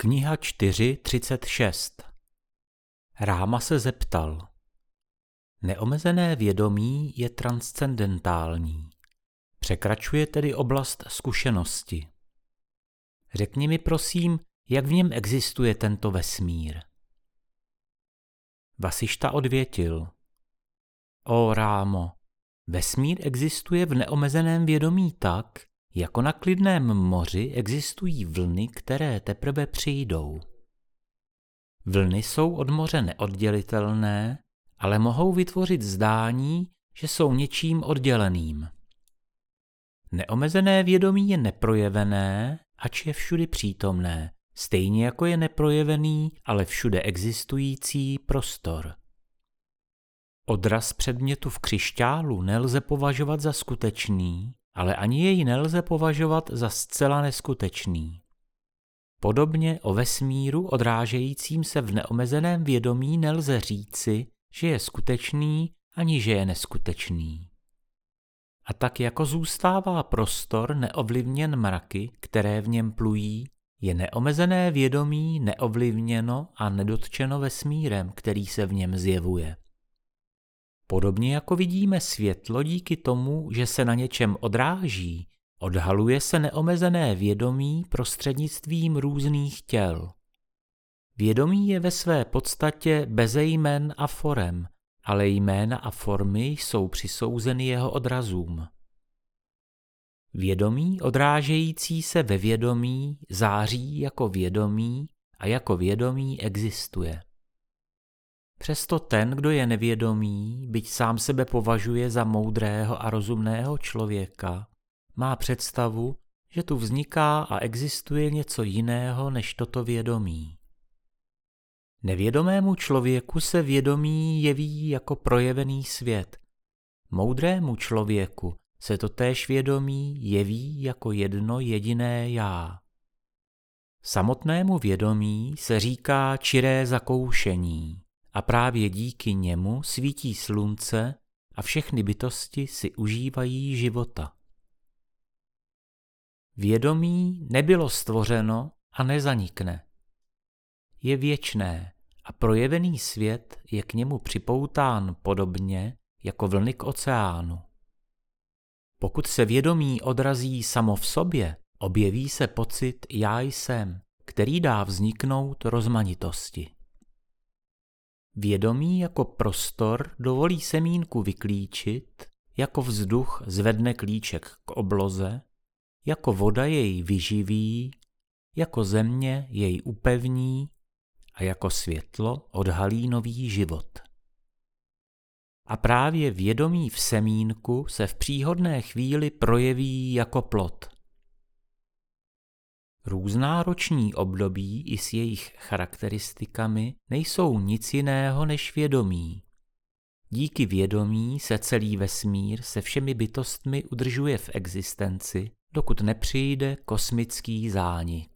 Kniha 4.36 Ráma se zeptal. Neomezené vědomí je transcendentální. Překračuje tedy oblast zkušenosti. Řekni mi prosím, jak v něm existuje tento vesmír. Vasišta odvětil. O Rámo, vesmír existuje v neomezeném vědomí tak, jako na klidném moři existují vlny, které teprve přijdou. Vlny jsou od moře neoddělitelné, ale mohou vytvořit zdání, že jsou něčím odděleným. Neomezené vědomí je neprojevené, ač je všudy přítomné, stejně jako je neprojevený, ale všude existující prostor. Odraz předmětu v křišťálu nelze považovat za skutečný, ale ani jej nelze považovat za zcela neskutečný. Podobně o vesmíru odrážejícím se v neomezeném vědomí nelze říci, že je skutečný ani že je neskutečný. A tak jako zůstává prostor neovlivněn mraky, které v něm plují, je neomezené vědomí neovlivněno a nedotčeno vesmírem, který se v něm zjevuje. Podobně jako vidíme světlo díky tomu, že se na něčem odráží, odhaluje se neomezené vědomí prostřednictvím různých těl. Vědomí je ve své podstatě beze jmen a forem, ale jména a formy jsou přisouzeny jeho odrazům. Vědomí odrážející se ve vědomí září jako vědomí a jako vědomí existuje. Přesto ten, kdo je nevědomý, byť sám sebe považuje za moudrého a rozumného člověka, má představu, že tu vzniká a existuje něco jiného než toto vědomí. Nevědomému člověku se vědomí jeví jako projevený svět. Moudrému člověku se to též vědomí jeví jako jedno jediné já. Samotnému vědomí se říká čiré zakoušení a právě díky němu svítí slunce a všechny bytosti si užívají života. Vědomí nebylo stvořeno a nezanikne. Je věčné a projevený svět je k němu připoután podobně jako vlny k oceánu. Pokud se vědomí odrazí samo v sobě, objeví se pocit já jsem, který dá vzniknout rozmanitosti. Vědomí jako prostor dovolí semínku vyklíčit, jako vzduch zvedne klíček k obloze, jako voda jej vyživí, jako země jej upevní a jako světlo odhalí nový život. A právě vědomí v semínku se v příhodné chvíli projeví jako plod. Různá roční období i s jejich charakteristikami nejsou nic jiného než vědomí. Díky vědomí se celý vesmír se všemi bytostmi udržuje v existenci, dokud nepřijde kosmický zánik.